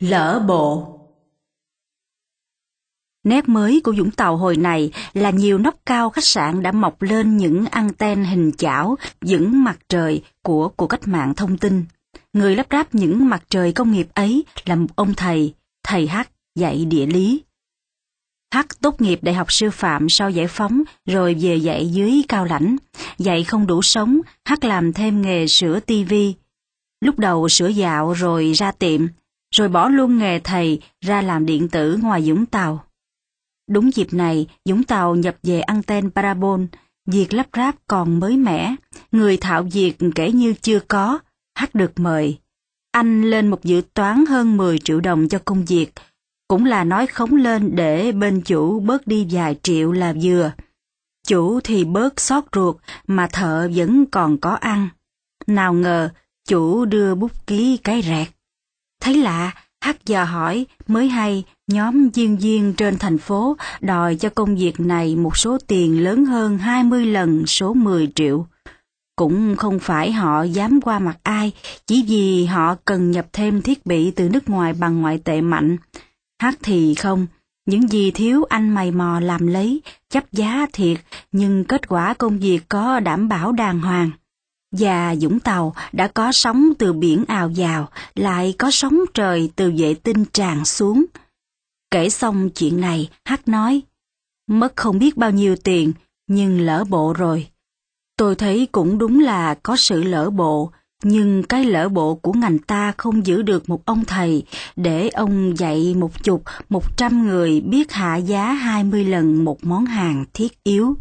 Lỡ bộ Nét mới của Vũng Tàu hồi này là nhiều nóc cao khách sạn đã mọc lên những anten hình chảo dựng mặt trời của cuộc cách mạng thông tin. Người lắp ráp những mặt trời công nghiệp ấy là một ông thầy, thầy H dạy địa lý. H tốt nghiệp đại học sư phạm sau giải phóng rồi về dạy dưới cao lãnh. Dạy không đủ sống, H làm thêm nghề sửa tivi. Lúc đầu sửa dạo rồi ra tiệm, rồi bỏ luôn nghề thầy ra làm điện tử ngoài Dũng Tàu. Đúng dịp này, Dũng Tàu nhập về anten parabol, việc lắp ráp còn mới mẻ, người thạo việc kể như chưa có, hát được mời. Anh lên một dự toán hơn 10 triệu đồng cho công việc, cũng là nói khống lên để bên chủ bớt đi vài triệu là vừa. Chủ thì bớt xót ruột mà thợ vẫn còn có ăn. Nào ngờ, chủ đưa bút ký cái rẹt. Thấy lạ, hát giờ hỏi mới hay nhóm diên viên trên thành phố đòi cho công việc này một số tiền lớn hơn 20 lần số 10 triệu. Cũng không phải họ dám qua mặt ai, chỉ vì họ cần nhập thêm thiết bị từ nước ngoài bằng ngoại tệ mạnh. Hát thì không, những gì thiếu anh mày mò làm lấy, chấp giá thiệt, nhưng kết quả công việc có đảm bảo đàng hoàng. Và Dũng Tàu đã có sóng từ biển ào vào, lại có sóng trời từ vệ tinh tràn xuống. Kể xong chuyện này, Hát nói, mất không biết bao nhiêu tiền, nhưng lỡ bộ rồi. Tôi thấy cũng đúng là có sự lỡ bộ, nhưng cái lỡ bộ của ngành ta không giữ được một ông thầy để ông dạy một chục, một trăm người biết hạ giá hai mươi lần một món hàng thiết yếu.